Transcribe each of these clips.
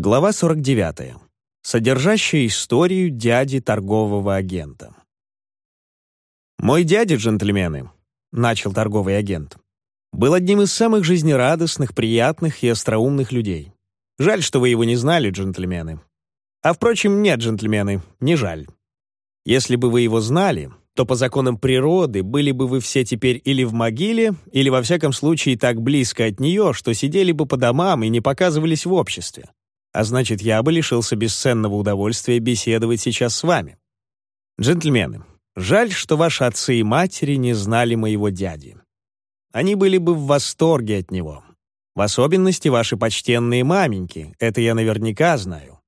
Глава 49. Содержащая историю дяди торгового агента. «Мой дядя, джентльмены», — начал торговый агент, «был одним из самых жизнерадостных, приятных и остроумных людей. Жаль, что вы его не знали, джентльмены. А, впрочем, нет, джентльмены, не жаль. Если бы вы его знали, то по законам природы были бы вы все теперь или в могиле, или, во всяком случае, так близко от нее, что сидели бы по домам и не показывались в обществе а значит, я бы лишился бесценного удовольствия беседовать сейчас с вами. Джентльмены, жаль, что ваши отцы и матери не знали моего дяди. Они были бы в восторге от него. В особенности ваши почтенные маменьки, это я наверняка знаю.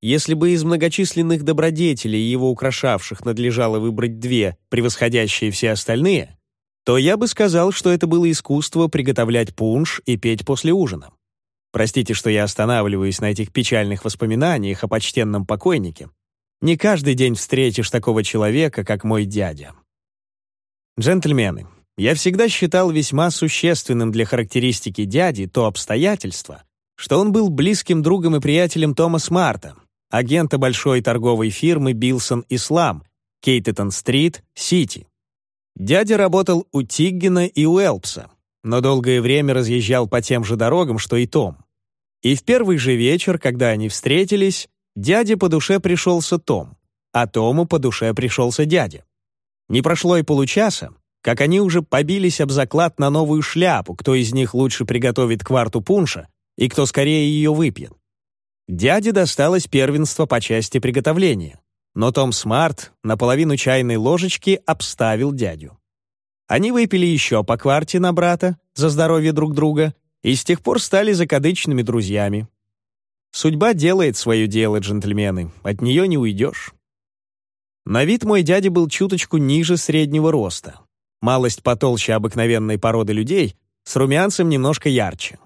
Если бы из многочисленных добродетелей, его украшавших, надлежало выбрать две, превосходящие все остальные, то я бы сказал, что это было искусство приготовлять пунш и петь после ужина. Простите, что я останавливаюсь на этих печальных воспоминаниях о почтенном покойнике. Не каждый день встретишь такого человека, как мой дядя. Джентльмены, я всегда считал весьма существенным для характеристики дяди то обстоятельство, что он был близким другом и приятелем Томас Марта, агента большой торговой фирмы Билсон Ислам, Кейтетон-стрит, Сити. Дядя работал у Тиггина и Уэлпса, но долгое время разъезжал по тем же дорогам, что и Том. И в первый же вечер, когда они встретились, дяде по душе пришелся Том, а Тому по душе пришелся дядя. Не прошло и получаса, как они уже побились об заклад на новую шляпу, кто из них лучше приготовит кварту пунша и кто скорее ее выпьет. Дяде досталось первенство по части приготовления, но Том Смарт наполовину чайной ложечки обставил дядю. Они выпили еще по кварте на брата за здоровье друг друга и с тех пор стали закадычными друзьями. Судьба делает свое дело, джентльмены, от нее не уйдешь. На вид мой дядя был чуточку ниже среднего роста. Малость потолще обыкновенной породы людей, с румянцем немножко ярче.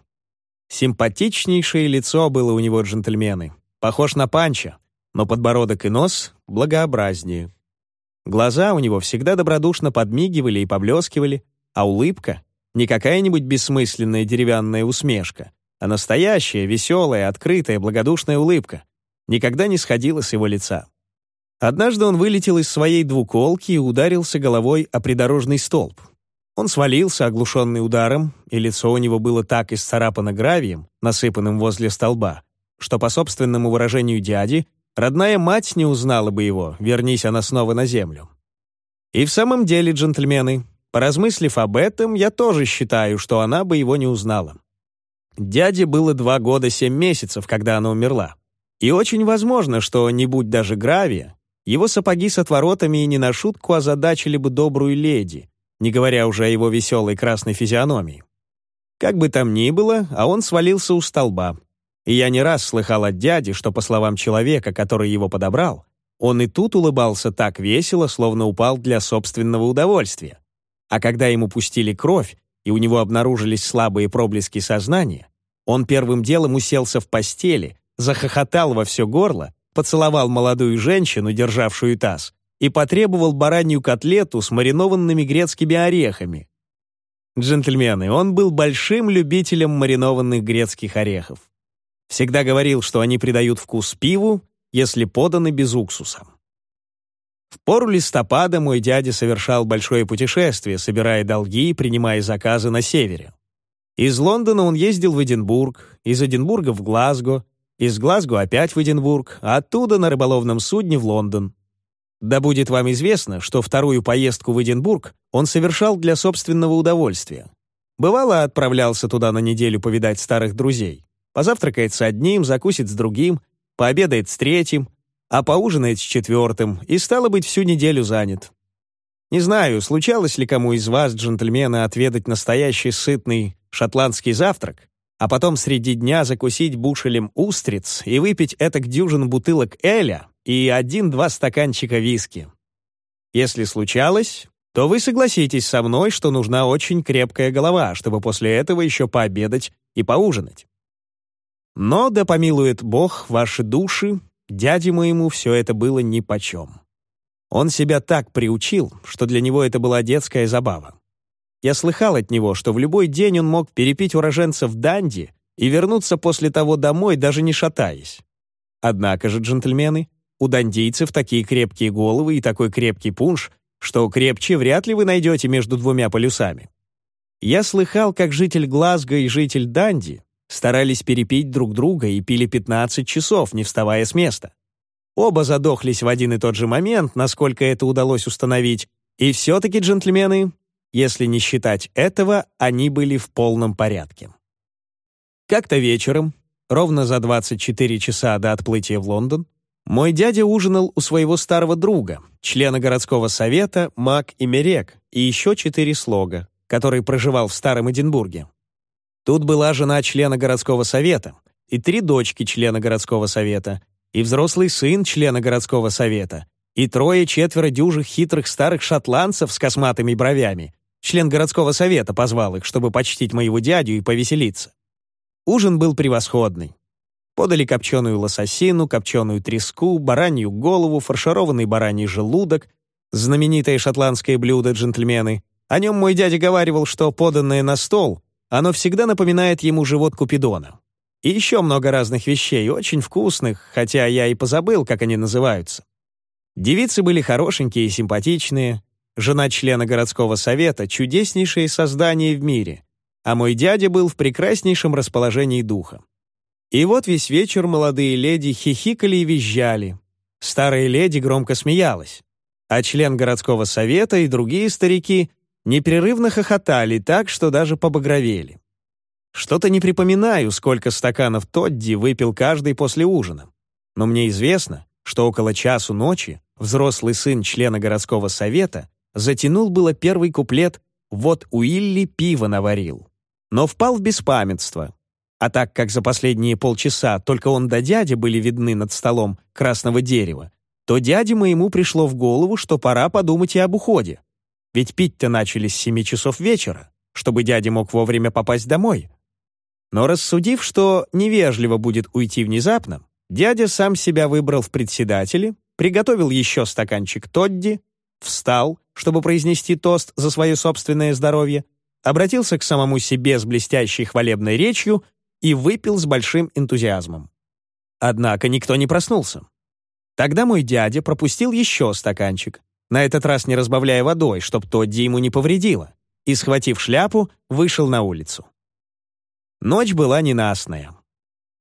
Симпатичнейшее лицо было у него, джентльмены. Похож на панча, но подбородок и нос благообразнее. Глаза у него всегда добродушно подмигивали и поблескивали, а улыбка — не какая-нибудь бессмысленная деревянная усмешка, а настоящая, веселая, открытая, благодушная улыбка никогда не сходила с его лица. Однажды он вылетел из своей двуколки и ударился головой о придорожный столб. Он свалился, оглушенный ударом, и лицо у него было так исцарапано гравием, насыпанным возле столба, что, по собственному выражению дяди, Родная мать не узнала бы его, вернись она снова на землю. И в самом деле, джентльмены, поразмыслив об этом, я тоже считаю, что она бы его не узнала. Дяде было два года семь месяцев, когда она умерла. И очень возможно, что, не будь даже гравия, его сапоги с отворотами и не на шутку озадачили бы добрую леди, не говоря уже о его веселой красной физиономии. Как бы там ни было, а он свалился у столба, и я не раз слыхал от дяди, что, по словам человека, который его подобрал, он и тут улыбался так весело, словно упал для собственного удовольствия. А когда ему пустили кровь, и у него обнаружились слабые проблески сознания, он первым делом уселся в постели, захохотал во все горло, поцеловал молодую женщину, державшую таз, и потребовал баранью котлету с маринованными грецкими орехами. Джентльмены, он был большим любителем маринованных грецких орехов. Всегда говорил, что они придают вкус пиву, если поданы без уксуса. В пору листопада мой дядя совершал большое путешествие, собирая долги и принимая заказы на севере. Из Лондона он ездил в Эдинбург, из Эдинбурга в Глазго, из Глазго опять в Эдинбург, а оттуда на рыболовном судне в Лондон. Да будет вам известно, что вторую поездку в Эдинбург он совершал для собственного удовольствия. Бывало, отправлялся туда на неделю повидать старых друзей. Позавтракает с одним, закусит с другим, пообедает с третьим, а поужинает с четвертым и, стало быть, всю неделю занят. Не знаю, случалось ли кому из вас, джентльмены, отведать настоящий сытный шотландский завтрак, а потом среди дня закусить бушелем устриц и выпить этак дюжин бутылок эля и один-два стаканчика виски. Если случалось, то вы согласитесь со мной, что нужна очень крепкая голова, чтобы после этого еще пообедать и поужинать. Но, да помилует Бог ваши души, дяде моему все это было нипочем. Он себя так приучил, что для него это была детская забава. Я слыхал от него, что в любой день он мог перепить уроженцев Данди и вернуться после того домой, даже не шатаясь. Однако же, джентльмены, у дандийцев такие крепкие головы и такой крепкий пунш, что крепче вряд ли вы найдете между двумя полюсами. Я слыхал, как житель Глазго и житель Данди старались перепить друг друга и пили 15 часов, не вставая с места. Оба задохлись в один и тот же момент, насколько это удалось установить, и все-таки, джентльмены, если не считать этого, они были в полном порядке. Как-то вечером, ровно за 24 часа до отплытия в Лондон, мой дядя ужинал у своего старого друга, члена городского совета Мак и Мерек, и еще четыре слога, который проживал в Старом Эдинбурге. Тут была жена члена городского совета, и три дочки члена городского совета, и взрослый сын члена городского совета, и трое-четверо дюжих хитрых старых шотландцев с косматыми бровями. Член городского совета позвал их, чтобы почтить моего дядю и повеселиться. Ужин был превосходный. Подали копченую лососину, копченую треску, баранью голову, фаршированный бараний желудок, знаменитое шотландское блюдо джентльмены. О нем мой дядя говаривал, что поданное на стол оно всегда напоминает ему живот Купидона. И еще много разных вещей, очень вкусных, хотя я и позабыл, как они называются. Девицы были хорошенькие и симпатичные, жена члена городского совета — чудеснейшее создание в мире, а мой дядя был в прекраснейшем расположении духа. И вот весь вечер молодые леди хихикали и визжали. Старая леди громко смеялась, а член городского совета и другие старики непрерывно хохотали так, что даже побагровели. Что-то не припоминаю, сколько стаканов Тодди выпил каждый после ужина. Но мне известно, что около часу ночи взрослый сын члена городского совета затянул было первый куплет «Вот Уилли пиво наварил», но впал в беспамятство. А так как за последние полчаса только он да дядя были видны над столом красного дерева, то дяде моему пришло в голову, что пора подумать и об уходе. Ведь пить-то начали с семи часов вечера, чтобы дядя мог вовремя попасть домой. Но рассудив, что невежливо будет уйти внезапно, дядя сам себя выбрал в председатели, приготовил еще стаканчик Тодди, встал, чтобы произнести тост за свое собственное здоровье, обратился к самому себе с блестящей хвалебной речью и выпил с большим энтузиазмом. Однако никто не проснулся. Тогда мой дядя пропустил еще стаканчик, на этот раз не разбавляя водой, чтоб Тодди ему не повредило, и, схватив шляпу, вышел на улицу. Ночь была ненастная.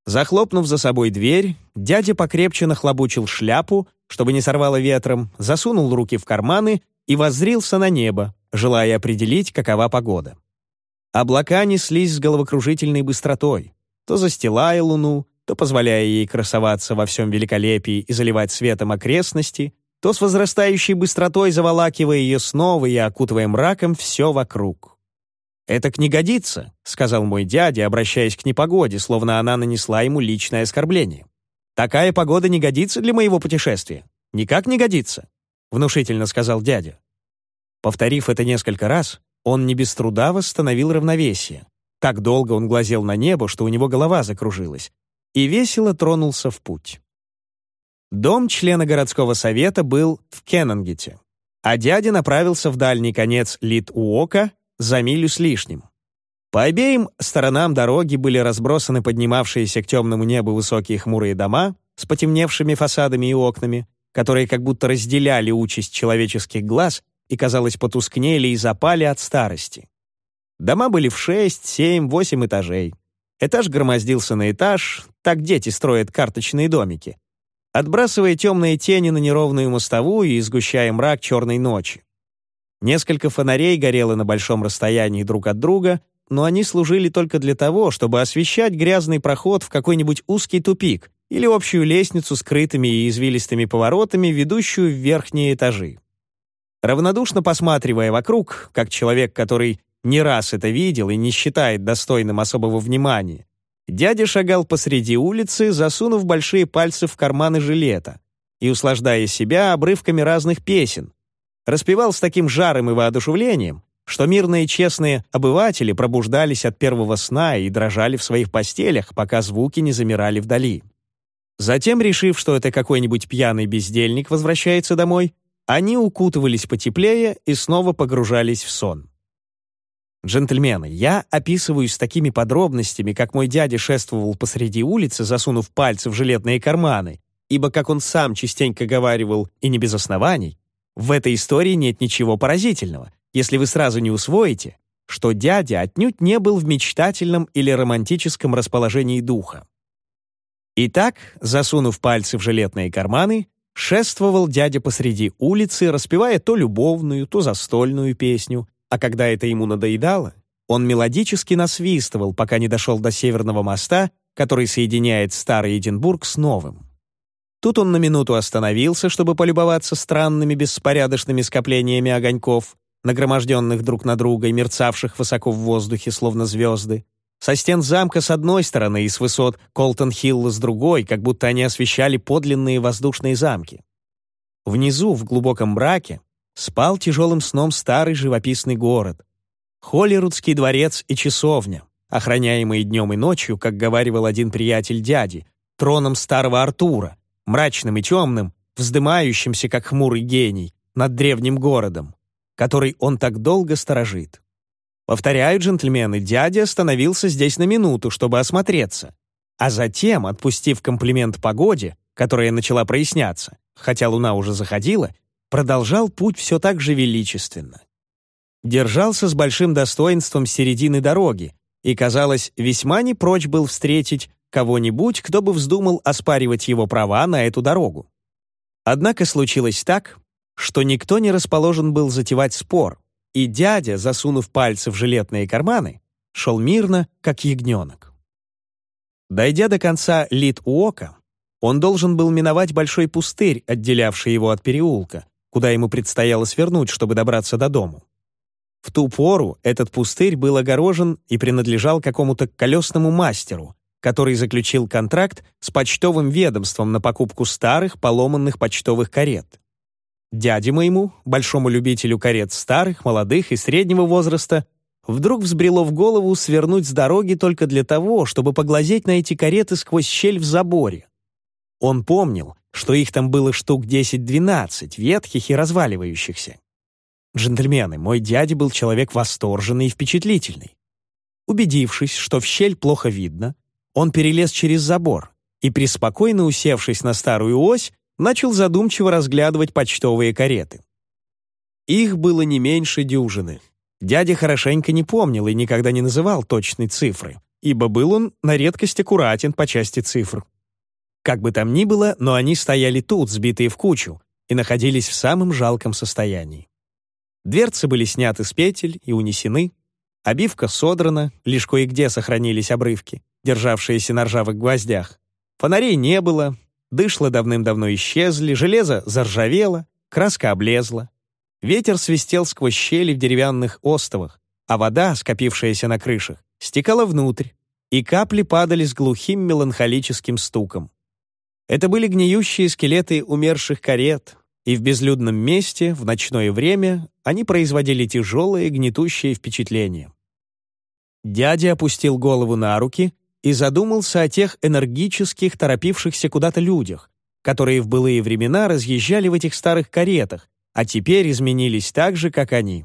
Захлопнув за собой дверь, дядя покрепче нахлобучил шляпу, чтобы не сорвало ветром, засунул руки в карманы и воззрился на небо, желая определить, какова погода. Облака неслись с головокружительной быстротой, то застилая луну, то позволяя ей красоваться во всем великолепии и заливать светом окрестности, то с возрастающей быстротой заволакивая ее снова и окутывая мраком все вокруг. «Это не годится», — сказал мой дядя, обращаясь к непогоде, словно она нанесла ему личное оскорбление. «Такая погода не годится для моего путешествия. Никак не годится», — внушительно сказал дядя. Повторив это несколько раз, он не без труда восстановил равновесие. Так долго он глазел на небо, что у него голова закружилась, и весело тронулся в путь. Дом члена городского совета был в Кеннангете, а дядя направился в дальний конец Лит-Уока за милю с лишним. По обеим сторонам дороги были разбросаны поднимавшиеся к темному небу высокие хмурые дома с потемневшими фасадами и окнами, которые как будто разделяли участь человеческих глаз и, казалось, потускнели и запали от старости. Дома были в шесть, семь, восемь этажей. Этаж громоздился на этаж, так дети строят карточные домики, отбрасывая темные тени на неровную мостовую и сгущая мрак черной ночи. Несколько фонарей горело на большом расстоянии друг от друга, но они служили только для того, чтобы освещать грязный проход в какой-нибудь узкий тупик или общую лестницу с крытыми и извилистыми поворотами, ведущую в верхние этажи. Равнодушно посматривая вокруг, как человек, который не раз это видел и не считает достойным особого внимания, Дядя шагал посреди улицы, засунув большие пальцы в карманы жилета и услаждая себя обрывками разных песен. Распевал с таким жаром и воодушевлением, что мирные честные обыватели пробуждались от первого сна и дрожали в своих постелях, пока звуки не замирали вдали. Затем, решив, что это какой-нибудь пьяный бездельник возвращается домой, они укутывались потеплее и снова погружались в сон. Джентльмены, я описываю с такими подробностями, как мой дядя шествовал посреди улицы, засунув пальцы в жилетные карманы, ибо, как он сам частенько говаривал, и не без оснований, в этой истории нет ничего поразительного, если вы сразу не усвоите, что дядя отнюдь не был в мечтательном или романтическом расположении духа. Итак, засунув пальцы в жилетные карманы, шествовал дядя посреди улицы, распевая то любовную, то застольную песню, а когда это ему надоедало, он мелодически насвистывал, пока не дошел до Северного моста, который соединяет Старый Эдинбург с Новым. Тут он на минуту остановился, чтобы полюбоваться странными беспорядочными скоплениями огоньков, нагроможденных друг на друга и мерцавших высоко в воздухе, словно звезды. Со стен замка с одной стороны и с высот Колтон-Хилла с другой, как будто они освещали подлинные воздушные замки. Внизу, в глубоком мраке, спал тяжелым сном старый живописный город. Холлирудский дворец и часовня, охраняемые днем и ночью, как говаривал один приятель дяди, троном старого Артура, мрачным и темным, вздымающимся, как хмурый гений, над древним городом, который он так долго сторожит. Повторяю, джентльмены, дядя остановился здесь на минуту, чтобы осмотреться, а затем, отпустив комплимент погоде, которая начала проясняться, хотя луна уже заходила, продолжал путь все так же величественно. Держался с большим достоинством середины дороги и, казалось, весьма не прочь был встретить кого-нибудь, кто бы вздумал оспаривать его права на эту дорогу. Однако случилось так, что никто не расположен был затевать спор, и дядя, засунув пальцы в жилетные карманы, шел мирно, как ягненок. Дойдя до конца Лит-Уока, он должен был миновать большой пустырь, отделявший его от переулка, куда ему предстояло свернуть, чтобы добраться до дому. В ту пору этот пустырь был огорожен и принадлежал какому-то колесному мастеру, который заключил контракт с почтовым ведомством на покупку старых поломанных почтовых карет. Дяде моему, большому любителю карет старых, молодых и среднего возраста, вдруг взбрело в голову свернуть с дороги только для того, чтобы поглазеть на эти кареты сквозь щель в заборе. Он помнил, что их там было штук 10-12, ветхих и разваливающихся. Джентльмены, мой дядя был человек восторженный и впечатлительный. Убедившись, что в щель плохо видно, он перелез через забор и, преспокойно усевшись на старую ось, начал задумчиво разглядывать почтовые кареты. Их было не меньше дюжины. Дядя хорошенько не помнил и никогда не называл точной цифры, ибо был он на редкость аккуратен по части цифр. Как бы там ни было, но они стояли тут, сбитые в кучу, и находились в самом жалком состоянии. Дверцы были сняты с петель и унесены, обивка содрана, лишь кое-где сохранились обрывки, державшиеся на ржавых гвоздях. Фонарей не было, дышла давным-давно исчезли, железо заржавело, краска облезла. Ветер свистел сквозь щели в деревянных остовах, а вода, скопившаяся на крышах, стекала внутрь, и капли падали с глухим меланхолическим стуком. Это были гниющие скелеты умерших карет, и в безлюдном месте, в ночное время, они производили тяжелое гнетущее впечатление. Дядя опустил голову на руки и задумался о тех энергических, торопившихся куда-то людях, которые в былые времена разъезжали в этих старых каретах, а теперь изменились так же, как они.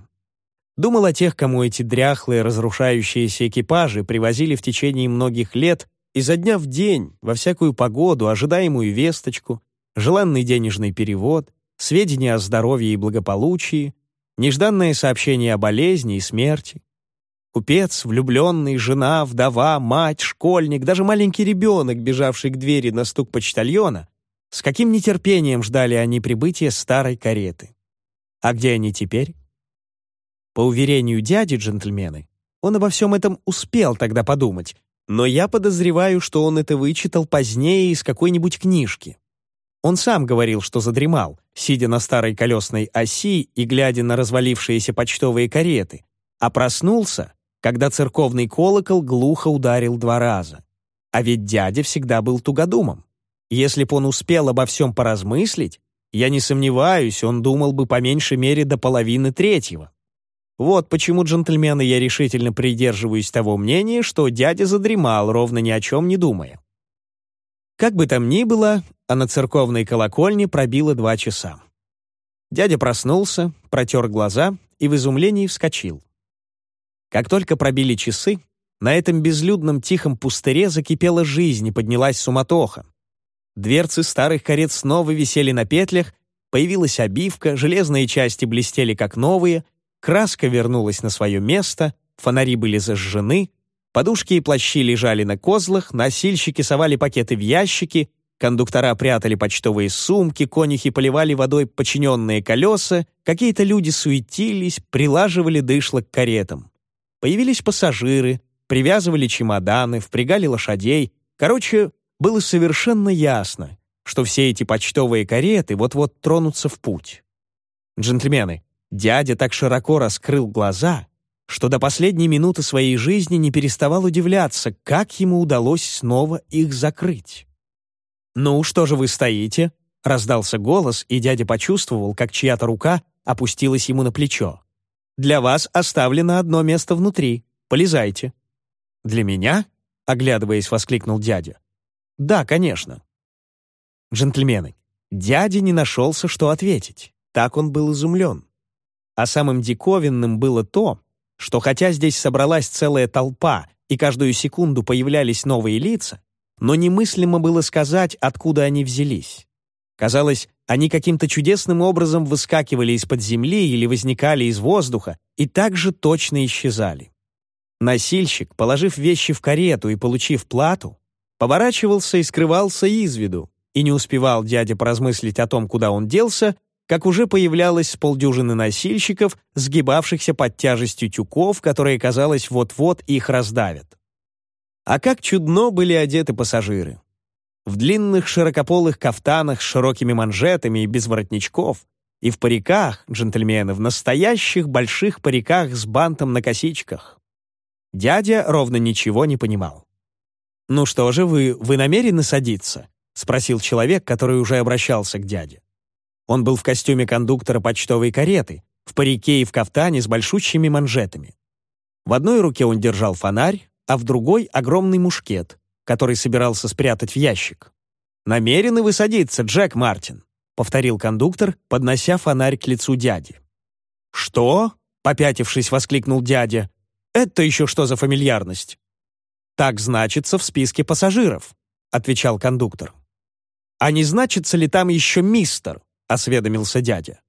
Думал о тех, кому эти дряхлые, разрушающиеся экипажи привозили в течение многих лет изо дня в день, во всякую погоду, ожидаемую весточку, желанный денежный перевод, сведения о здоровье и благополучии, нежданное сообщение о болезни и смерти. Купец, влюбленный, жена, вдова, мать, школьник, даже маленький ребенок, бежавший к двери на стук почтальона, с каким нетерпением ждали они прибытия старой кареты. А где они теперь? По уверению дяди джентльмены, он обо всем этом успел тогда подумать, но я подозреваю, что он это вычитал позднее из какой-нибудь книжки. Он сам говорил, что задремал, сидя на старой колесной оси и глядя на развалившиеся почтовые кареты, а проснулся, когда церковный колокол глухо ударил два раза. А ведь дядя всегда был тугодумом. Если б он успел обо всем поразмыслить, я не сомневаюсь, он думал бы по меньшей мере до половины третьего. Вот почему, джентльмены, я решительно придерживаюсь того мнения, что дядя задремал, ровно ни о чем не думая. Как бы там ни было, а на церковной колокольне пробило два часа. Дядя проснулся, протер глаза и в изумлении вскочил. Как только пробили часы, на этом безлюдном тихом пустыре закипела жизнь и поднялась суматоха. Дверцы старых карет снова висели на петлях, появилась обивка, железные части блестели как новые, краска вернулась на свое место, фонари были зажжены, подушки и плащи лежали на козлах, носильщики совали пакеты в ящики, кондуктора прятали почтовые сумки, конюхи поливали водой подчиненные колеса, какие-то люди суетились, прилаживали дышло к каретам. Появились пассажиры, привязывали чемоданы, впрягали лошадей. Короче, было совершенно ясно, что все эти почтовые кареты вот-вот тронутся в путь. Джентльмены, дядя так широко раскрыл глаза, что до последней минуты своей жизни не переставал удивляться, как ему удалось снова их закрыть. «Ну, что же вы стоите?» — раздался голос, и дядя почувствовал, как чья-то рука опустилась ему на плечо. «Для вас оставлено одно место внутри. Полезайте». «Для меня?» — оглядываясь, воскликнул дядя. «Да, конечно». Джентльмены, дядя не нашелся, что ответить. Так он был изумлен. А самым диковинным было то, что хотя здесь собралась целая толпа и каждую секунду появлялись новые лица, но немыслимо было сказать, откуда они взялись. Казалось, они каким-то чудесным образом выскакивали из-под земли или возникали из воздуха и также точно исчезали. Носильщик, положив вещи в карету и получив плату, поворачивался и скрывался из виду, и не успевал дядя поразмыслить о том, куда он делся, как уже появлялось с полдюжины носильщиков, сгибавшихся под тяжестью тюков, которые, казалось, вот-вот их раздавят. А как чудно были одеты пассажиры. В длинных широкополых кафтанах с широкими манжетами и без воротничков, и в париках, джентльмены, в настоящих больших париках с бантом на косичках. Дядя ровно ничего не понимал. «Ну что же, вы, вы намерены садиться?» — спросил человек, который уже обращался к дяде. Он был в костюме кондуктора почтовой кареты, в парике и в кафтане с большущими манжетами. В одной руке он держал фонарь, а в другой — огромный мушкет, который собирался спрятать в ящик. «Намерены вы садиться, Джек Мартин?» — повторил кондуктор, поднося фонарь к лицу дяди. «Что?» — попятившись, воскликнул дядя. Это еще что за фамильярность? Так значится в списке пассажиров, отвечал кондуктор. А не значится ли там еще мистер? Осведомился дядя.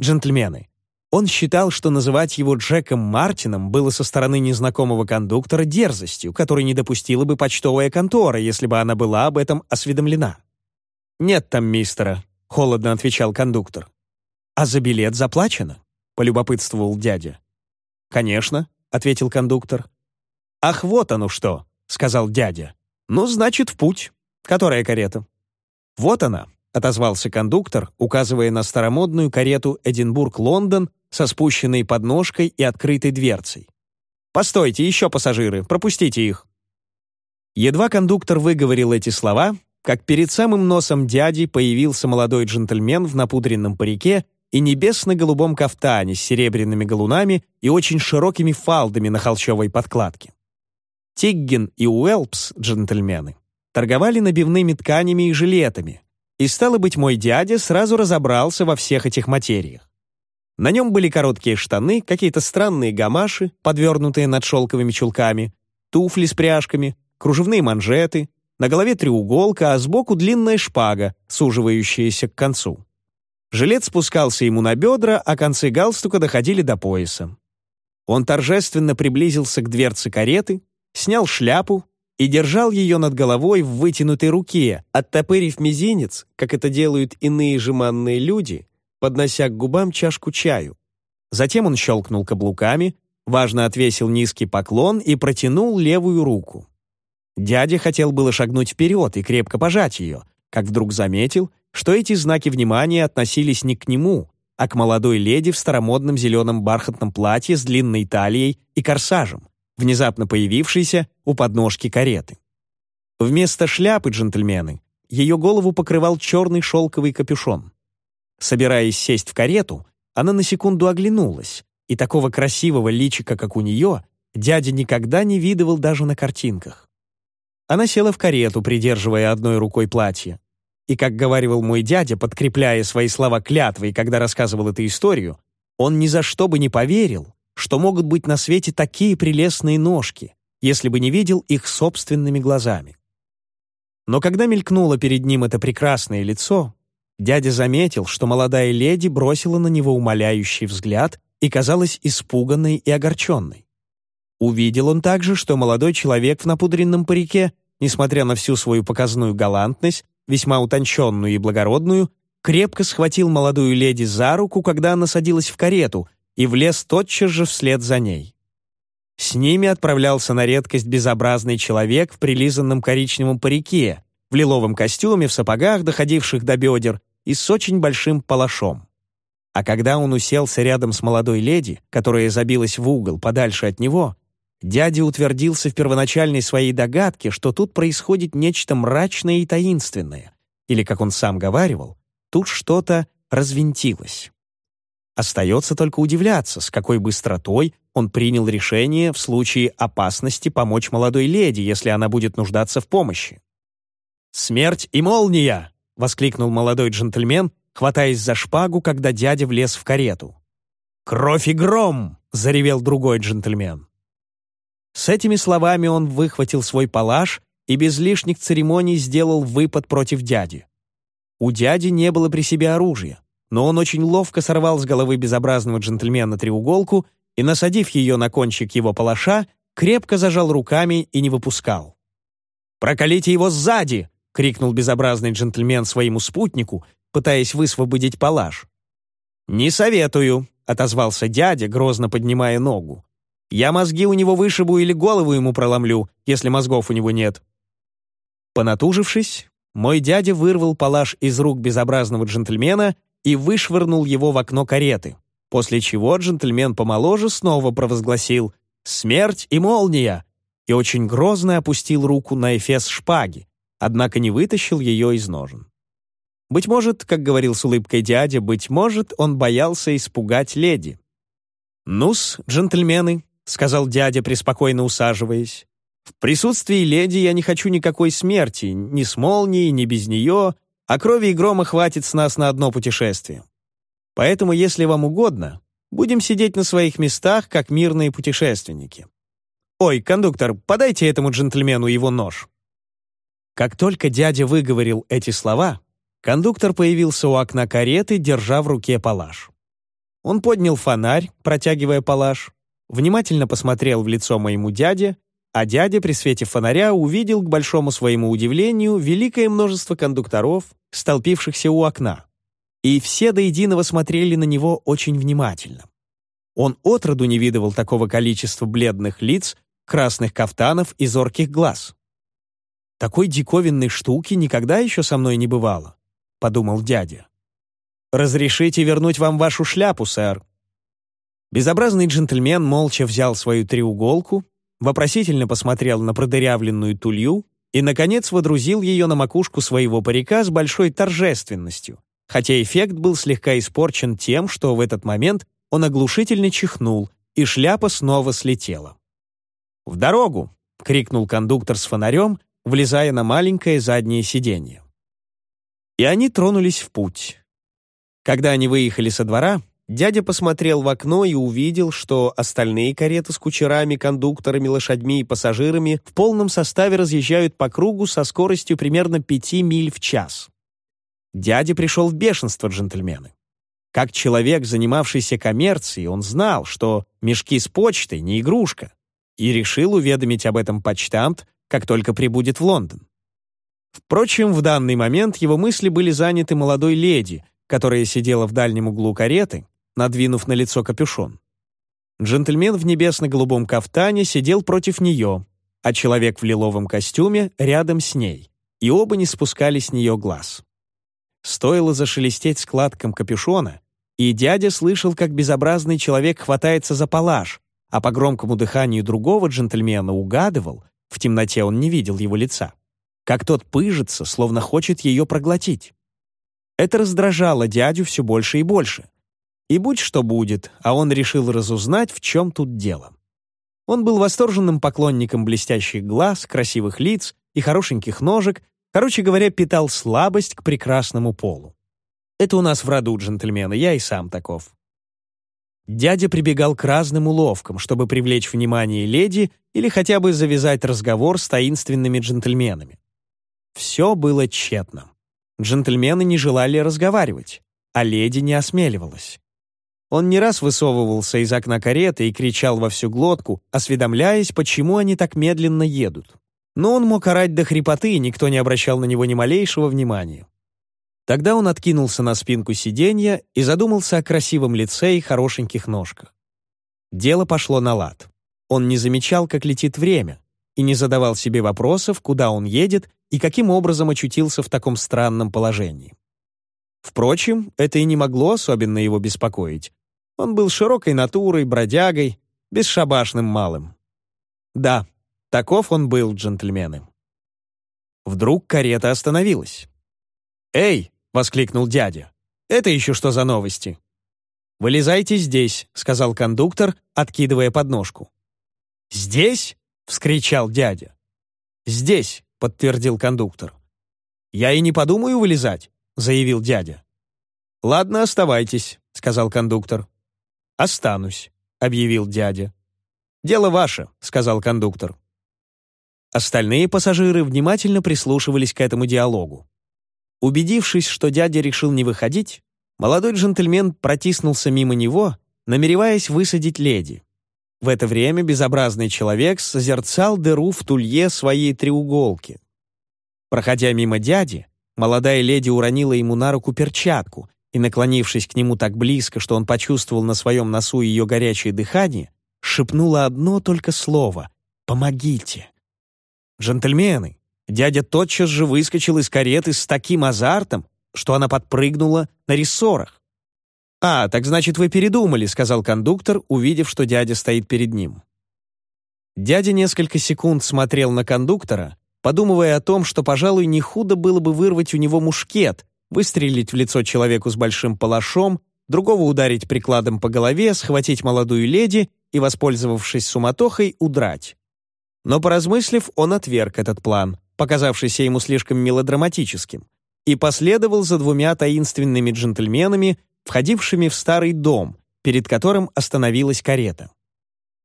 Джентльмены, он считал, что называть его Джеком Мартином было со стороны незнакомого кондуктора дерзостью, которой не допустила бы почтовая контора, если бы она была об этом осведомлена. «Нет там мистера», — холодно отвечал кондуктор. «А за билет заплачено?» — полюбопытствовал дядя. «Конечно», — ответил кондуктор. «Ах, вот оно что», — сказал дядя. «Ну, значит, в путь. Которая карета?» «Вот она», — отозвался кондуктор, указывая на старомодную карету «Эдинбург-Лондон» со спущенной подножкой и открытой дверцей. «Постойте, еще пассажиры, пропустите их». Едва кондуктор выговорил эти слова, как перед самым носом дяди появился молодой джентльмен в напудренном парике и небесно-голубом кафтане с серебряными галунами и очень широкими фалдами на холщовой подкладке. Тиггин и Уэлпс, джентльмены, торговали набивными тканями и жилетами, и, стало быть, мой дядя сразу разобрался во всех этих материях. На нем были короткие штаны, какие-то странные гамаши, подвернутые над шелковыми чулками, туфли с пряжками, кружевные манжеты, на голове треуголка, а сбоку длинная шпага, суживающаяся к концу. Жилет спускался ему на бедра, а концы галстука доходили до пояса. Он торжественно приблизился к дверце кареты, снял шляпу и держал ее над головой в вытянутой руке, оттопырив мизинец, как это делают иные жеманные люди, поднося к губам чашку чаю. Затем он щелкнул каблуками, важно отвесил низкий поклон и протянул левую руку. Дядя хотел было шагнуть вперед и крепко пожать ее, как вдруг заметил, что эти знаки внимания относились не к нему, а к молодой леди в старомодном зеленом бархатном платье с длинной талией и корсажем, внезапно появившейся у подножки кареты. Вместо шляпы джентльмены ее голову покрывал черный шелковый капюшон. Собираясь сесть в карету, она на секунду оглянулась, и такого красивого личика, как у нее, дядя никогда не видывал даже на картинках. Она села в карету, придерживая одной рукой платье. И, как говаривал мой дядя, подкрепляя свои слова клятвой, когда рассказывал эту историю, он ни за что бы не поверил, что могут быть на свете такие прелестные ножки, если бы не видел их собственными глазами. Но когда мелькнуло перед ним это прекрасное лицо, дядя заметил, что молодая леди бросила на него умоляющий взгляд и казалась испуганной и огорченной. Увидел он также, что молодой человек в напудренном парике, несмотря на всю свою показную галантность, весьма утонченную и благородную, крепко схватил молодую леди за руку, когда она садилась в карету, и влез тотчас же вслед за ней. С ними отправлялся на редкость безобразный человек в прилизанном коричневом парике, в лиловом костюме, в сапогах, доходивших до бедер, и с очень большим палашом. А когда он уселся рядом с молодой леди, которая забилась в угол подальше от него, дядя утвердился в первоначальной своей догадке, что тут происходит нечто мрачное и таинственное, или, как он сам говаривал, тут что-то развинтилось. Остается только удивляться, с какой быстротой он принял решение в случае опасности помочь молодой леди, если она будет нуждаться в помощи. «Смерть и молния!» — воскликнул молодой джентльмен, хватаясь за шпагу, когда дядя влез в карету. «Кровь и гром!» — заревел другой джентльмен. С этими словами он выхватил свой палаш и без лишних церемоний сделал выпад против дяди. У дяди не было при себе оружия, но он очень ловко сорвал с головы безобразного джентльмена треуголку и, насадив ее на кончик его палаша, крепко зажал руками и не выпускал. «Прокалите его сзади!» — крикнул безобразный джентльмен своему спутнику, пытаясь высвободить палаш. «Не советую», — отозвался дядя, грозно поднимая ногу. «Я мозги у него вышибу или голову ему проломлю, если мозгов у него нет». Понатужившись, мой дядя вырвал палаш из рук безобразного джентльмена и вышвырнул его в окно кареты, после чего джентльмен помоложе снова провозгласил «Смерть и молния!» и очень грозно опустил руку на эфес шпаги, однако не вытащил ее из ножен. Быть может, как говорил с улыбкой дядя, быть может, он боялся испугать леди. «Ну-с, джентльмены», — сказал дядя, преспокойно усаживаясь, «в присутствии леди я не хочу никакой смерти, ни с молнией, ни без нее, а крови и грома хватит с нас на одно путешествие. Поэтому, если вам угодно, будем сидеть на своих местах, как мирные путешественники. Ой, кондуктор, подайте этому джентльмену его нож». Как только дядя выговорил эти слова, кондуктор появился у окна кареты, держа в руке палаш. Он поднял фонарь, протягивая палаш, внимательно посмотрел в лицо моему дяде а дядя при свете фонаря увидел, к большому своему удивлению, великое множество кондукторов, столпившихся у окна. И все до единого смотрели на него очень внимательно. Он отроду не видывал такого количества бледных лиц, красных кафтанов и зорких глаз. «Такой диковинной штуки никогда еще со мной не бывало», — подумал дядя. «Разрешите вернуть вам вашу шляпу, сэр». Безобразный джентльмен молча взял свою треуголку, вопросительно посмотрел на продырявленную тулью и, наконец, водрузил ее на макушку своего парика с большой торжественностью, хотя эффект был слегка испорчен тем, что в этот момент он оглушительно чихнул, и шляпа снова слетела. «В дорогу!» — крикнул кондуктор с фонарем, влезая на маленькое заднее сиденье. И они тронулись в путь. Когда они выехали со двора, Дядя посмотрел в окно и увидел, что остальные кареты с кучерами, кондукторами, лошадьми и пассажирами в полном составе разъезжают по кругу со скоростью примерно пяти миль в час. Дядя пришел в бешенство, джентльмены. Как человек, занимавшийся коммерцией, он знал, что мешки с почтой не игрушка, и решил уведомить об этом почтамт, как только прибудет в Лондон. Впрочем, в данный момент его мысли были заняты молодой леди, которая сидела в дальнем углу кареты надвинув на лицо капюшон. Джентльмен в небесно-голубом кафтане сидел против нее, а человек в лиловом костюме рядом с ней, и оба не спускали с нее глаз. Стоило зашелестеть складком капюшона, и дядя слышал, как безобразный человек хватается за палаш, а по громкому дыханию другого джентльмена угадывал, в темноте он не видел его лица, как тот пыжится, словно хочет ее проглотить. Это раздражало дядю все больше и больше — и будь что будет, а он решил разузнать, в чем тут дело. Он был восторженным поклонником блестящих глаз, красивых лиц и хорошеньких ножек, короче говоря, питал слабость к прекрасному полу. Это у нас в роду, джентльмены, я и сам таков. Дядя прибегал к разным уловкам, чтобы привлечь внимание леди или хотя бы завязать разговор с таинственными джентльменами. Все было тщетно. Джентльмены не желали разговаривать, а леди не осмеливалась. Он не раз высовывался из окна кареты и кричал во всю глотку, осведомляясь, почему они так медленно едут. Но он мог орать до хрипоты, и никто не обращал на него ни малейшего внимания. Тогда он откинулся на спинку сиденья и задумался о красивом лице и хорошеньких ножках. Дело пошло на лад. Он не замечал, как летит время, и не задавал себе вопросов, куда он едет и каким образом очутился в таком странном положении. Впрочем, это и не могло особенно его беспокоить. Он был широкой натурой, бродягой, бесшабашным малым. Да, таков он был, джентльмены. Вдруг карета остановилась. «Эй!» — воскликнул дядя. «Это еще что за новости?» «Вылезайте здесь», — сказал кондуктор, откидывая подножку. «Здесь?» — вскричал дядя. «Здесь», — подтвердил кондуктор. «Я и не подумаю вылезать», — заявил дядя. «Ладно, оставайтесь», — сказал кондуктор. «Останусь», — объявил дядя. «Дело ваше», — сказал кондуктор. Остальные пассажиры внимательно прислушивались к этому диалогу. Убедившись, что дядя решил не выходить, молодой джентльмен протиснулся мимо него, намереваясь высадить леди. В это время безобразный человек созерцал дыру в тулье своей треуголки. Проходя мимо дяди, молодая леди уронила ему на руку перчатку и, наклонившись к нему так близко, что он почувствовал на своем носу ее горячее дыхание, шепнула одно только слово «Помогите». «Джентльмены, Дядя тотчас же выскочил из кареты с таким азартом, что она подпрыгнула на рессорах. «А, так значит, вы передумали», — сказал кондуктор, увидев, что дядя стоит перед ним. Дядя несколько секунд смотрел на кондуктора, подумывая о том, что, пожалуй, не худо было бы вырвать у него мушкет, выстрелить в лицо человеку с большим палашом, другого ударить прикладом по голове, схватить молодую леди и, воспользовавшись суматохой, удрать. Но, поразмыслив, он отверг этот план — показавшийся ему слишком мелодраматическим, и последовал за двумя таинственными джентльменами, входившими в старый дом, перед которым остановилась карета.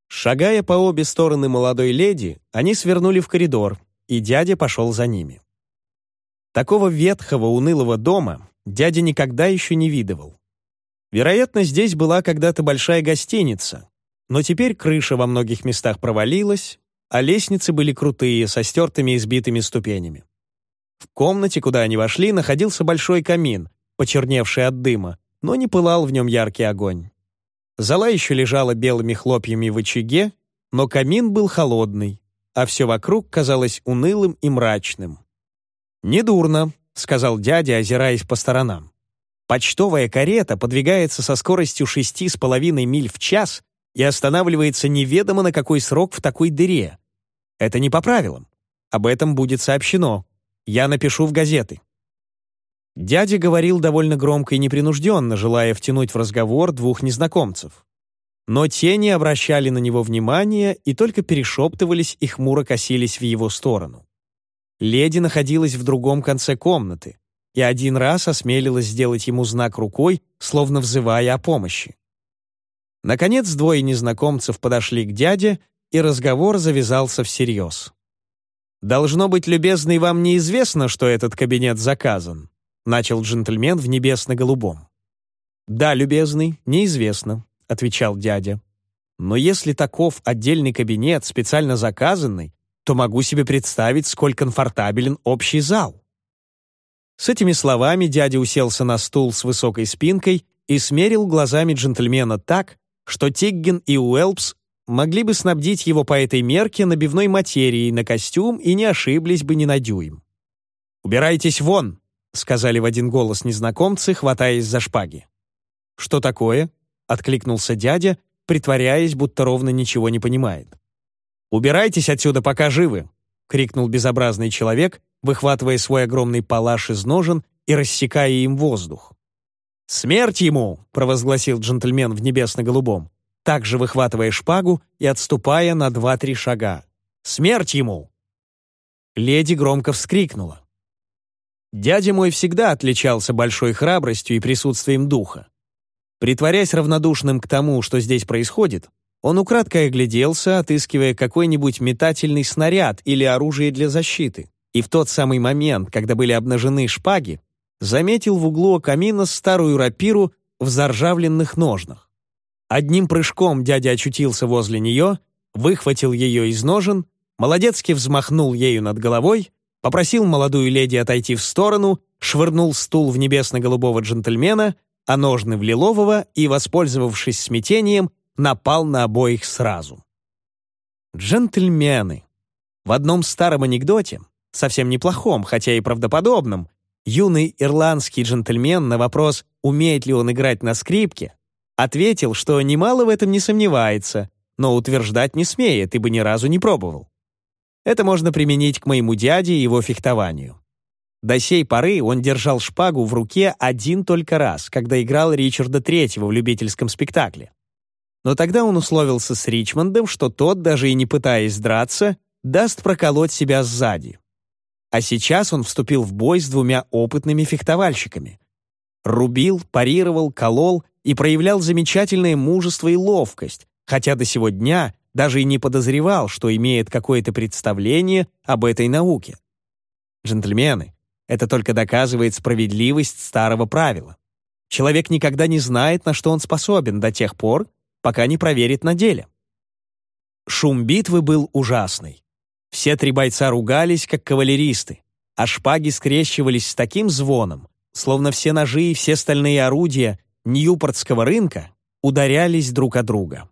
Шагая по обе стороны молодой леди, они свернули в коридор, и дядя пошел за ними. Такого ветхого, унылого дома дядя никогда еще не видывал. Вероятно, здесь была когда-то большая гостиница, но теперь крыша во многих местах провалилась, а лестницы были крутые, со стертыми и сбитыми ступенями. В комнате, куда они вошли, находился большой камин, почерневший от дыма, но не пылал в нем яркий огонь. Зола еще лежала белыми хлопьями в очаге, но камин был холодный, а все вокруг казалось унылым и мрачным. «Недурно», — сказал дядя, озираясь по сторонам. «Почтовая карета подвигается со скоростью шести с половиной миль в час и останавливается неведомо на какой срок в такой дыре. Это не по правилам. Об этом будет сообщено. Я напишу в газеты». Дядя говорил довольно громко и непринужденно, желая втянуть в разговор двух незнакомцев. Но те не обращали на него внимания и только перешептывались и хмуро косились в его сторону. Леди находилась в другом конце комнаты и один раз осмелилась сделать ему знак рукой, словно взывая о помощи. Наконец двое незнакомцев подошли к дяде, и разговор завязался всерьез. «Должно быть, любезный, вам неизвестно, что этот кабинет заказан», начал джентльмен в небесно-голубом. «Да, любезный, неизвестно», — отвечал дядя. «Но если таков отдельный кабинет, специально заказанный, то могу себе представить, сколь комфортабелен общий зал». С этими словами дядя уселся на стул с высокой спинкой и смерил глазами джентльмена так, что Тиггин и Уэлпс могли бы снабдить его по этой мерке набивной материей на костюм и не ошиблись бы ни на дюйм. «Убирайтесь вон!» — сказали в один голос незнакомцы, хватаясь за шпаги. «Что такое?» — откликнулся дядя, притворяясь, будто ровно ничего не понимает. «Убирайтесь отсюда, пока живы!» — крикнул безобразный человек, выхватывая свой огромный палаш из ножен и рассекая им воздух. «Смерть ему!» — провозгласил джентльмен в небесно-голубом, также выхватывая шпагу и отступая на два-три шага. «Смерть ему!» Леди громко вскрикнула. Дядя мой всегда отличался большой храбростью и присутствием духа. Притворяясь равнодушным к тому, что здесь происходит, он украдкой огляделся, отыскивая какой-нибудь метательный снаряд или оружие для защиты. И в тот самый момент, когда были обнажены шпаги, заметил в углу камина старую рапиру в заржавленных ножнах. Одним прыжком дядя очутился возле нее, выхватил ее из ножен, молодецки взмахнул ею над головой, попросил молодую леди отойти в сторону, швырнул стул в небесно-голубого джентльмена, а ножны в лилового и, воспользовавшись смятением, напал на обоих сразу. Джентльмены. В одном старом анекдоте, совсем неплохом, хотя и правдоподобном, юный ирландский джентльмен на вопрос, умеет ли он играть на скрипке, ответил, что немало в этом не сомневается, но утверждать не смеет, ибо ни разу не пробовал. Это можно применить к моему дяде и его фехтованию. До сей поры он держал шпагу в руке один только раз, когда играл Ричарда Третьего в любительском спектакле. Но тогда он условился с Ричмондом, что тот, даже и не пытаясь драться, даст проколоть себя сзади. А сейчас он вступил в бой с двумя опытными фехтовальщиками. Рубил, парировал, колол и проявлял замечательное мужество и ловкость, хотя до сего дня даже и не подозревал, что имеет какое-то представление об этой науке. Джентльмены, это только доказывает справедливость старого правила. Человек никогда не знает, на что он способен до тех пор, пока не проверит на деле. Шум битвы был ужасный. Все три бойца ругались, как кавалеристы, а шпаги скрещивались с таким звоном, словно все ножи и все стальные орудия Ньюпортского рынка ударялись друг о друга.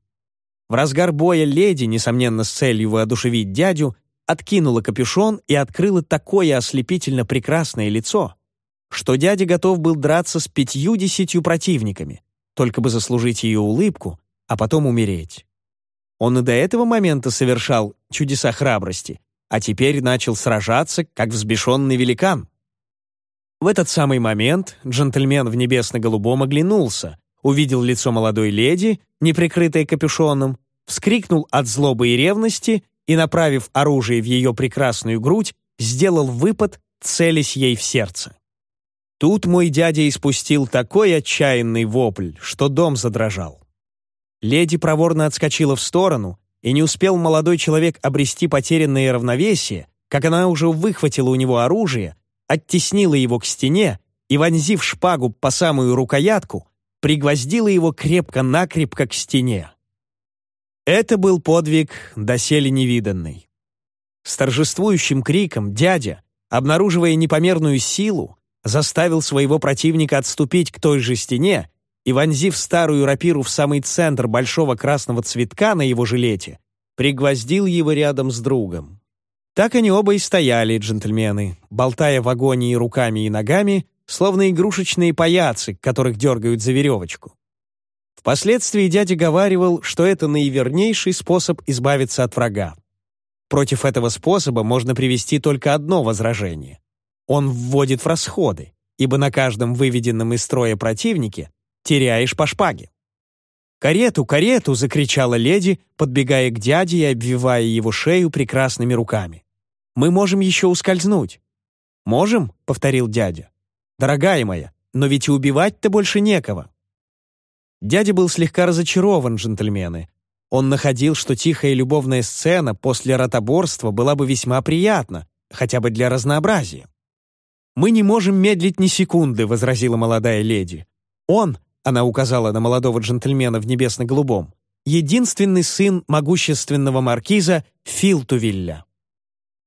В разгар боя леди, несомненно, с целью воодушевить дядю, откинула капюшон и открыла такое ослепительно прекрасное лицо, что дядя готов был драться с пятью-десятью противниками, только бы заслужить ее улыбку, а потом умереть. Он и до этого момента совершал чудеса храбрости, а теперь начал сражаться, как взбешенный великан. В этот самый момент джентльмен в небесно-голубом оглянулся, увидел лицо молодой леди, не прикрытое капюшоном, вскрикнул от злобы и ревности и, направив оружие в ее прекрасную грудь, сделал выпад, целясь ей в сердце. Тут мой дядя испустил такой отчаянный вопль, что дом задрожал. Леди проворно отскочила в сторону, и не успел молодой человек обрести потерянное равновесие, как она уже выхватила у него оружие, оттеснила его к стене и, вонзив шпагу по самую рукоятку, пригвоздила его крепко-накрепко к стене. Это был подвиг доселе невиданный. С торжествующим криком дядя, обнаруживая непомерную силу, заставил своего противника отступить к той же стене и, вонзив старую рапиру в самый центр большого красного цветка на его жилете, пригвоздил его рядом с другом. Так они оба и стояли, джентльмены, болтая в агонии руками и ногами, словно игрушечные паяцы, которых дергают за веревочку. Впоследствии дядя говаривал, что это наивернейший способ избавиться от врага. Против этого способа можно привести только одно возражение. Он вводит в расходы, ибо на каждом выведенном из строя противнике теряешь по шпаге. «Карету, карету!» — закричала леди, подбегая к дяде и обвивая его шею прекрасными руками. «Мы можем еще ускользнуть». «Можем?» — повторил дядя. «Дорогая моя, но ведь и убивать-то больше некого». Дядя был слегка разочарован, джентльмены. Он находил, что тихая любовная сцена после ротоборства была бы весьма приятна, хотя бы для разнообразия. «Мы не можем медлить ни секунды», — возразила молодая леди. «Он», — она указала на молодого джентльмена в небесно-голубом, «единственный сын могущественного маркиза Филтувилля».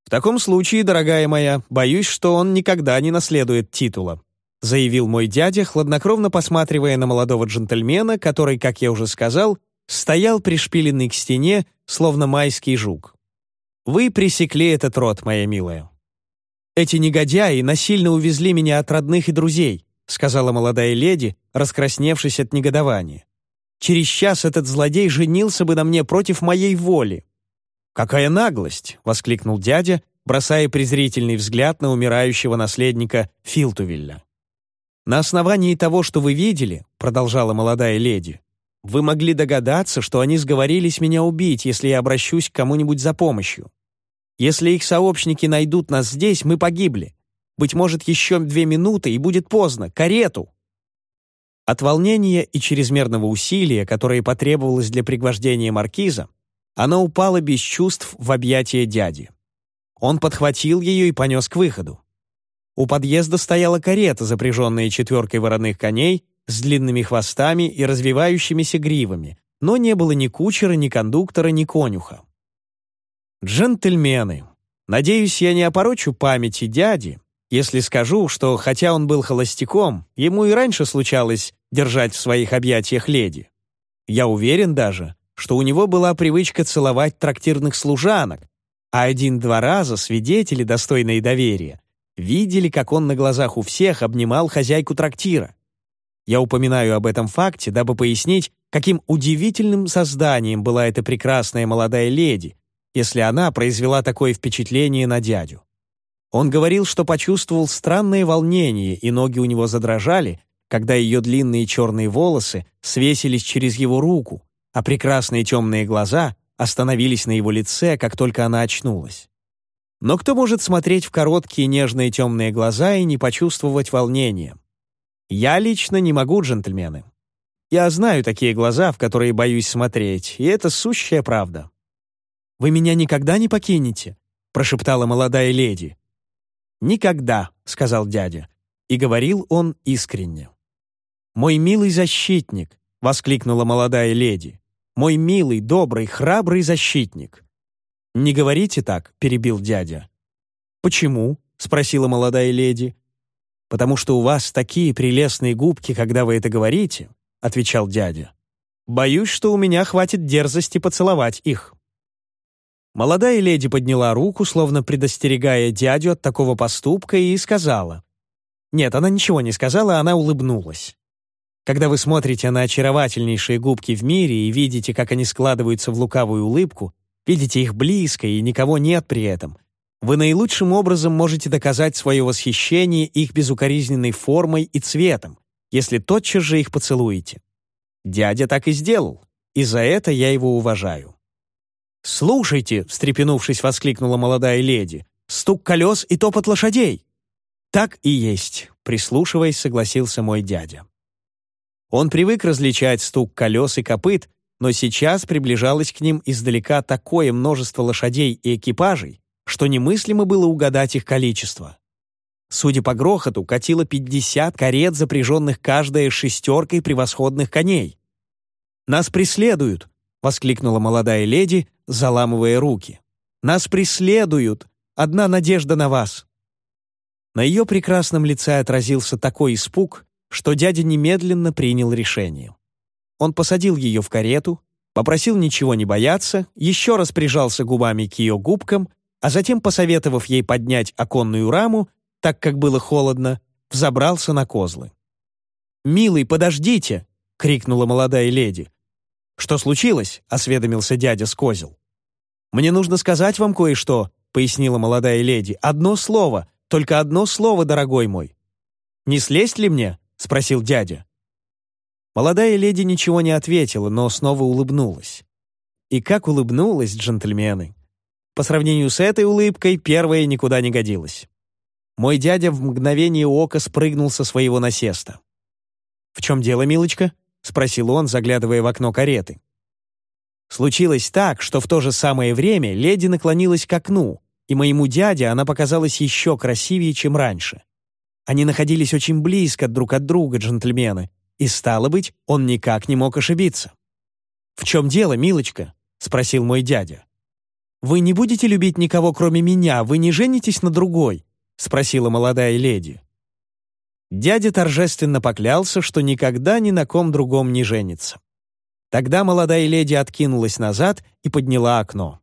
«В таком случае, дорогая моя, боюсь, что он никогда не наследует титула заявил мой дядя, хладнокровно посматривая на молодого джентльмена, который, как я уже сказал, стоял пришпиленный к стене, словно майский жук. «Вы пресекли этот род, моя милая». «Эти негодяи насильно увезли меня от родных и друзей», сказала молодая леди, раскрасневшись от негодования. «Через час этот злодей женился бы на мне против моей воли». «Какая наглость!» — воскликнул дядя, бросая презрительный взгляд на умирающего наследника Филтувилля. «На основании того, что вы видели», — продолжала молодая леди, «вы могли догадаться, что они сговорились меня убить, если я обращусь к кому-нибудь за помощью. Если их сообщники найдут нас здесь, мы погибли. Быть может, еще две минуты, и будет поздно. Карету!» От волнения и чрезмерного усилия, которое потребовалось для пригвождения маркиза, она упала без чувств в объятия дяди. Он подхватил ее и понес к выходу. У подъезда стояла карета, запряженная четверкой вороных коней с длинными хвостами и развивающимися гривами, но не было ни кучера, ни кондуктора, ни конюха. Джентльмены, надеюсь, я не опорочу памяти дяди, если скажу, что хотя он был холостяком, ему и раньше случалось держать в своих объятиях леди. Я уверен даже, что у него была привычка целовать трактирных служанок, а один-два раза свидетели, достойные доверия, видели, как он на глазах у всех обнимал хозяйку трактира. Я упоминаю об этом факте, дабы пояснить, каким удивительным созданием была эта прекрасная молодая леди, если она произвела такое впечатление на дядю. Он говорил, что почувствовал странное волнение, и ноги у него задрожали, когда ее длинные черные волосы свесились через его руку, а прекрасные темные глаза остановились на его лице, как только она очнулась. Но кто может смотреть в короткие нежные темные глаза и не почувствовать волнения? Я лично не могу, джентльмены. Я знаю такие глаза, в которые боюсь смотреть, и это сущая правда. «Вы меня никогда не покинете?» — прошептала молодая леди. «Никогда», — сказал дядя, и говорил он искренне. «Мой милый защитник!» — воскликнула молодая леди. «Мой милый, добрый, храбрый защитник!» «Не говорите так», — перебил дядя. «Почему?» — спросила молодая леди потому что у вас такие прелестные губки, когда вы это говорите», — отвечал дядя. «Боюсь, что у меня хватит дерзости поцеловать их». Молодая леди подняла руку, словно предостерегая дядю от такого поступка, и сказала. Нет, она ничего не сказала, она улыбнулась. Когда вы смотрите на очаровательнейшие губки в мире и видите, как они складываются в лукавую улыбку, видите их близко и никого нет при этом, вы наилучшим образом можете доказать свое восхищение их безукоризненной формой и цветом, если тотчас же их поцелуете. Дядя так и сделал, и за это я его уважаю. «Слушайте!» — встрепенувшись, воскликнула молодая леди. «Стук колес и топот лошадей!» «Так и есть», — прислушиваясь, согласился мой дядя. Он привык различать стук колес и копыт, но сейчас приближалось к ним издалека такое множество лошадей и экипажей, что немыслимо было угадать их количество. Судя по грохоту, катило 50 карет, запряженных каждая шестеркой превосходных коней. «Нас преследуют!» — воскликнула молодая леди, заламывая руки. «Нас преследуют! Одна надежда на вас!» На ее прекрасном лице отразился такой испуг, что дядя немедленно принял решение. Он посадил ее в карету, попросил ничего не бояться, еще раз прижался губами к ее губкам а затем, посоветовав ей поднять оконную раму, так как было холодно, взобрался на козлы. «Милый, подождите!» — крикнула молодая леди. «Что случилось?» — осведомился дядя с козел. «Мне нужно сказать вам кое-что», — пояснила молодая леди. «Одно слово, только одно слово, дорогой мой». «Не слезть ли мне?» — спросил дядя. Молодая леди ничего не ответила, но снова улыбнулась. И как улыбнулась, джентльмены! По сравнению с этой улыбкой, первая никуда не годилась. Мой дядя в мгновение ока спрыгнул со своего насеста. «В чем дело, милочка?» — спросил он, заглядывая в окно кареты. Случилось так, что в то же самое время леди наклонилась к окну, и моему дяде она показалась еще красивее, чем раньше. Они находились очень близко друг от друга, джентльмены, и, стало быть, он никак не мог ошибиться. «В чем дело, милочка?» — спросил мой дядя. «Вы не будете любить никого, кроме меня? Вы не женитесь на другой?» — спросила молодая леди. Дядя торжественно поклялся, что никогда ни на ком другом не женится. Тогда молодая леди откинулась назад и подняла окно.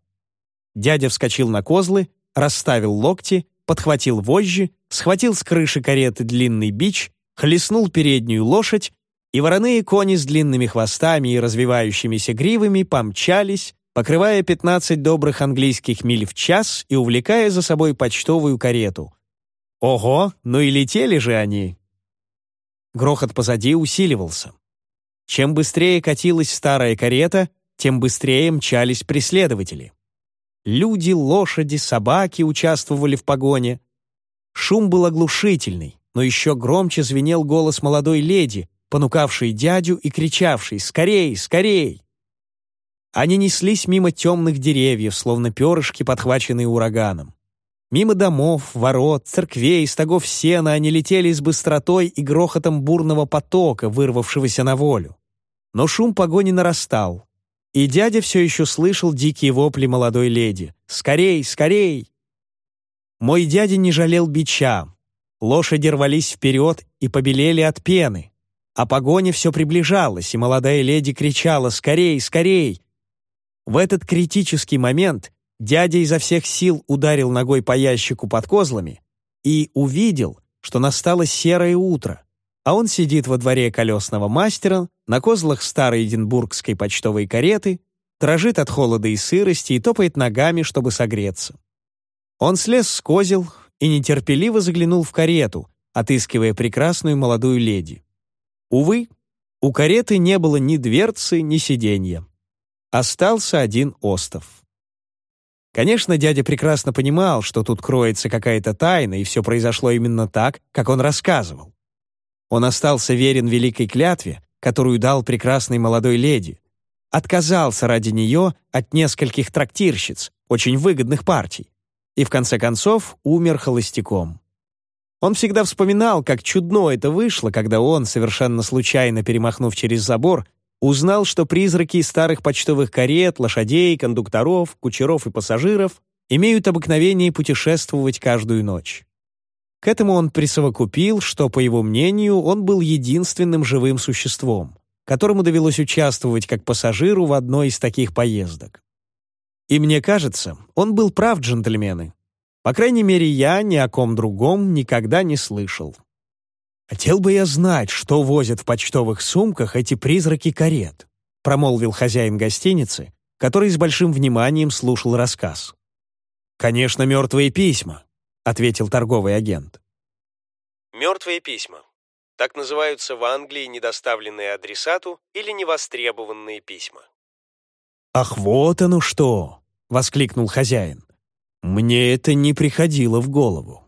Дядя вскочил на козлы, расставил локти, подхватил вожжи, схватил с крыши кареты длинный бич, хлестнул переднюю лошадь, и вороные кони с длинными хвостами и развивающимися гривами помчались, покрывая 15 добрых английских миль в час и увлекая за собой почтовую карету. Ого, ну и летели же они! Грохот позади усиливался. Чем быстрее катилась старая карета, тем быстрее мчались преследователи. Люди, лошади, собаки участвовали в погоне. Шум был оглушительный, но еще громче звенел голос молодой леди, понукавшие дядю и кричавшие «Скорей! Скорей!». Они неслись мимо темных деревьев, словно перышки, подхваченные ураганом. Мимо домов, ворот, церквей, стогов сена они летели с быстротой и грохотом бурного потока, вырвавшегося на волю. Но шум погони нарастал, и дядя все еще слышал дикие вопли молодой леди. «Скорей, скорей!» Мой дядя не жалел бича. Лошади рвались вперед и побелели от пены. А погоня все приближалась, и молодая леди кричала «Скорей, скорей!». В этот критический момент Дядя изо всех сил ударил ногой по ящику под козлами и увидел, что настало серое утро, а он сидит во дворе колесного мастера на козлах старой эдинбургской почтовой кареты, дрожит от холода и сырости и топает ногами, чтобы согреться. Он слез с козел и нетерпеливо заглянул в карету, отыскивая прекрасную молодую леди. Увы, у кареты не было ни дверцы, ни сиденья. Остался один остов. Конечно, дядя прекрасно понимал, что тут кроется какая-то тайна, и все произошло именно так, как он рассказывал. Он остался верен великой клятве, которую дал прекрасной молодой леди. Отказался ради нее от нескольких трактирщиц, очень выгодных партий, и в конце концов умер холостяком. Он всегда вспоминал, как чудно это вышло, когда он, совершенно случайно перемахнув через забор, узнал, что призраки старых почтовых карет, лошадей, кондукторов, кучеров и пассажиров имеют обыкновение путешествовать каждую ночь. К этому он присовокупил, что, по его мнению, он был единственным живым существом, которому довелось участвовать как пассажиру в одной из таких поездок. И мне кажется, он был прав, джентльмены. По крайней мере, я ни о ком другом никогда не слышал. «Хотел бы я знать, что возят в почтовых сумках эти призраки карет», промолвил хозяин гостиницы, который с большим вниманием слушал рассказ. «Конечно, мертвые письма», — ответил торговый агент. Мертвые письма. Так называются в Англии недоставленные адресату или невостребованные письма. «Ах, вот оно что!» — воскликнул хозяин. «Мне это не приходило в голову».